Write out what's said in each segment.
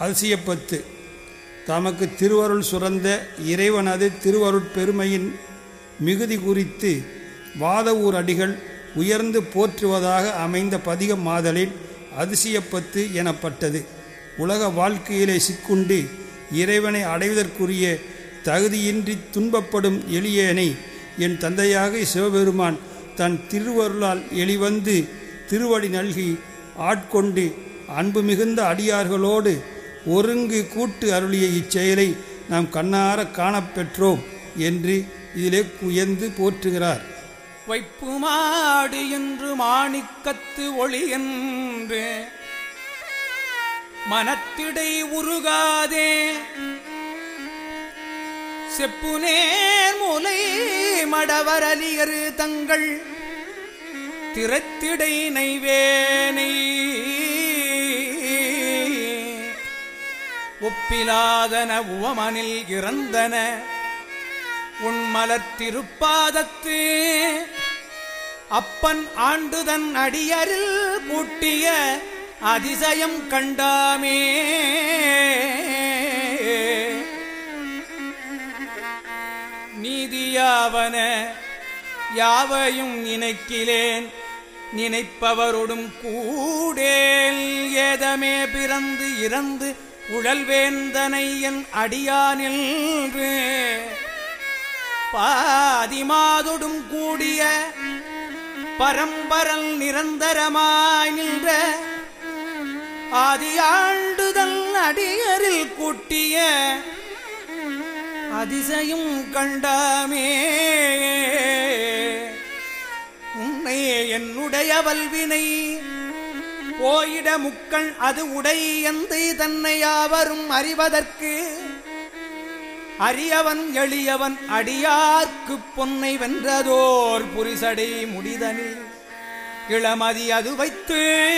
அதிசயப்பத்து தமக்கு திருவருள் சுரந்த இறைவனது திருவருட்பெருமையின் மிகுதி குறித்து வாதவூர் அடிகள் உயர்ந்து போற்றுவதாக அமைந்த பதிகம் மாதலில் அதிசயப்பத்து எனப்பட்டது. உலக வாழ்க்கையிலே சிக்குண்டு இறைவனை அடைவதற்குரிய தகுதியின்றி துன்பப்படும் எளியேனை என் தந்தையாக சிவபெருமான் தன் திருவருளால் எளிவந்து திருவடி நல்கி ஆட்கொண்டு அன்பு மிகுந்த அடியார்களோடு ஒருங்கு கூட்டு அருளிய இச்செயலை நாம் கண்ணார காணப்பெற்றோம் என்று இதிலே குயந்து போற்றுகிறார். வைப்பு மாடு என்று மாணிக்கத்து ஒளி என்று மனத்திடை உருகாதே. செப்புநேர் முலை மடவரலியரு தங்கள் திறத்திடை நைவேனை ஒப்பிலாதன உவமனில் இறந்தன. உண்மலத்திருப்பாதத்து அப்பன் ஆண்டுதன் அடியரில் கூட்டிய அதிசயம் கண்டாமே. நீதியாவன யாவையும் நினைக்கிலேன். நினைப்பவரோடும் கூடேல் ஏதமே பிறந்து இறந்து உழல்வேந்தனை என் அடியானில் பாதிமாதொடும் கூடிய பரம்பரல் நிரந்தரமாய் நின்ற ஆதியாண்டுதல் அடியரில் கூட்டிய அதிசயம் கண்டாமே. உன்னை என்னுடைய வல்வினை போயிட முக்கள் அது உடை தன்னையாவரும் தன்னை அறிவதற்கு. அரியவன் எளியவன் அடியார்க்கு பொன்னை வென்றதோர் புரிசடை முடிதனில். இளமதி அது வைத்து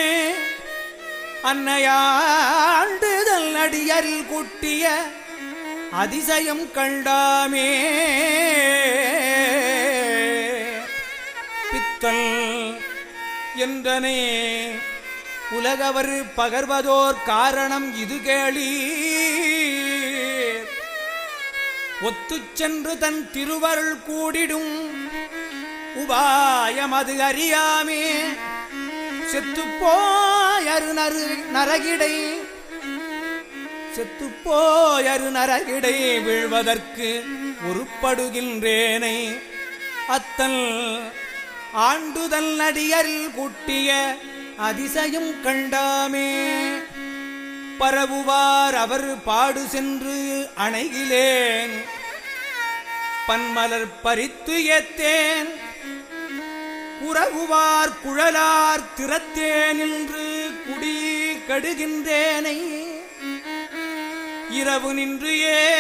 அன்னையாண்டுதல் அடியரில் கூட்டிய அதிசயம் கண்டாமே. பித்தல் என்றனே உலகவர் பகர்வதோர் காரணம் இது கேளி ஒத்து சென்று தன் திருவருள் கூடிடும் உபாயம் அது அறியாமே. செத்துப்போயரு நறு நரகிடை செத்துப்போயரு நரகிடை வீழ்வதற்கு உருப்படுகின்றேனை. அத்தல் ஆண்டுதல் நடிகரில் கூட்டிய அதிசயம் கண்டாமே. பரவுவார் அவர் பாடு சென்று அணைகிலேன் பன்மலர் பறித்து ஏத்தேன். உறவுவார் குழலார் திறத்தேன் என்று குடி கடுகின்றேனை. இரவு நின்று ஏ.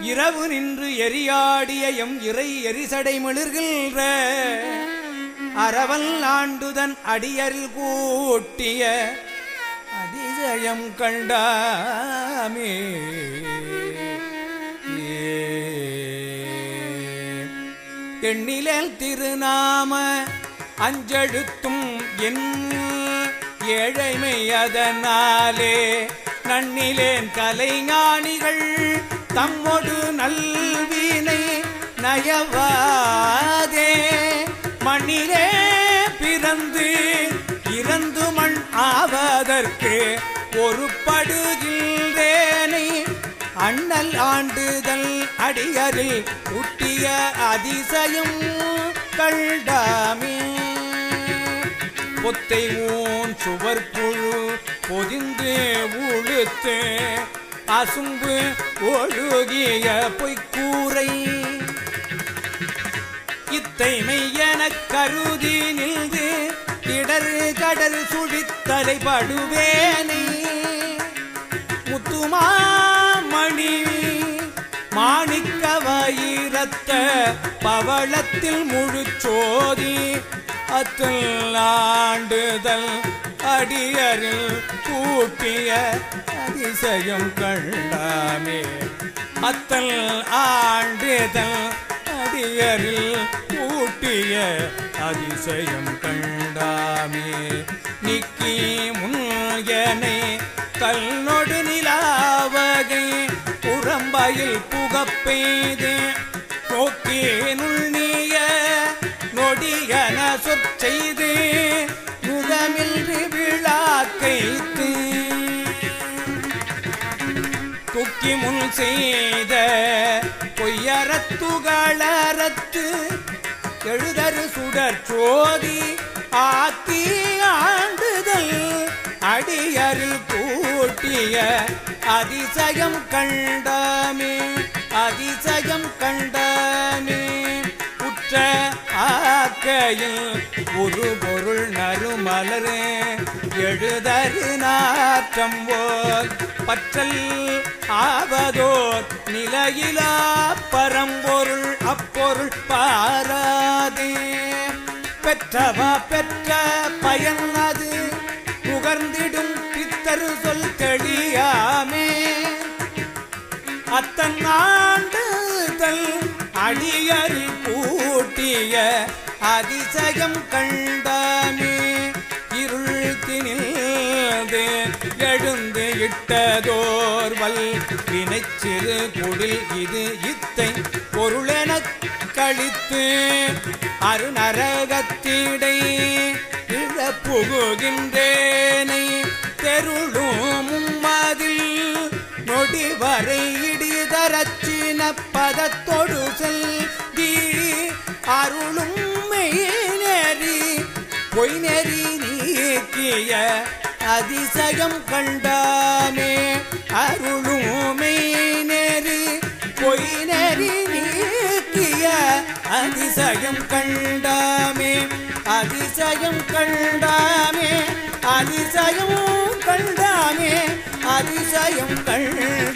இரவு நின்று எரியாடிய எம் இறை எரிசடை மிளர்கின்ற. அரவல் ஆண்டுதன் அடியரில் கூட்டிய அதிசயம் கண்டாமே. எண்ணிலேல் திருநாம அஞ்செழுத்தும் என் ஏழைமை அதனாலே நன்னிலேன் கலைஞானிகள் தம்மொடு நல்வினை நயவா ஆவதற்கு ஒரு படுகின்றேனை அண்ணல் ஆண்டுதல் அடியரில் ஊட்டிய அதிசயம் கண்டாமே. பொத்தை ஊன் சுவர் புழு பொதிந்து உழுத்து. அசும்பு ஒழுகிய பொய்க்கூரை. இத்தைமை எனக் கருதி நின்று இடரு கடல் சுழித்தலை படுவேனை முத்துமாமணி மாணிக்க வயிரத்த பவளத்தில் முழுச்சோதி அத்தில் ஆண்டுதல் அடியரில் கூட்டிய அதிசயம் கண்டாமே. அத்தல் ஆண்டுதல் அடியரில் கூட்டிய அதிசயம் கண்டாமே. நிக்கி முன்யனை கல்நொடு நிலாவகை புறம்பாயில் புகப்பெய்து நோக்கினுள் நுண்ணிய நொடியன சொற்செய்து. முகமின்றி விழாக்கைத்து துக்கி முன் செய்த பொய்யறத்துகளறத்து எழுதரு சுடர் சோதி ஆக்கி ஆண்டுதல். அடியரில் கூட்டிய அதிசயம் கண்டாமே அதிசயம் கண்டாமே. உற்ற ஆக்கையில் ஒரு பொருள் நறுமலரே எழுதரு நாற்றம் போல் பற்றல் ஆவதோர் நிலையிலா பரம்பொருள் அப்பொருள் பாராதே. பெற்றவா பெற்ற பயன் அது. புகர்ந்திடும் பித்தரு சொல் தெளியாமே. அத்தன் ஆண்டு தல் அடியறி பூட்டிய அதிசயம் கண்டாமே இருள் திணில்து எழுந்த இட்டதோர்வல் வினைச்சிறு குடில் இது இத்தை பொருளெனக் கழித்து அருநரகத்திடை இழ புகுகின்றேனை தெருளும் மதில் நொடி வரை இடிதரச்சின பதத்தொடு செல்தி அருளும் மெய் நெறி பொய் நெறி நீக்கிய அதிசயம் கண்டானே அருளுமை நெறி பொய் நெறி நீக்கிய அதிசயம் கண்டாமே அதிசயம் கண்டாமே அதிசயம் கண்டாமே அதிசயம் கண்ட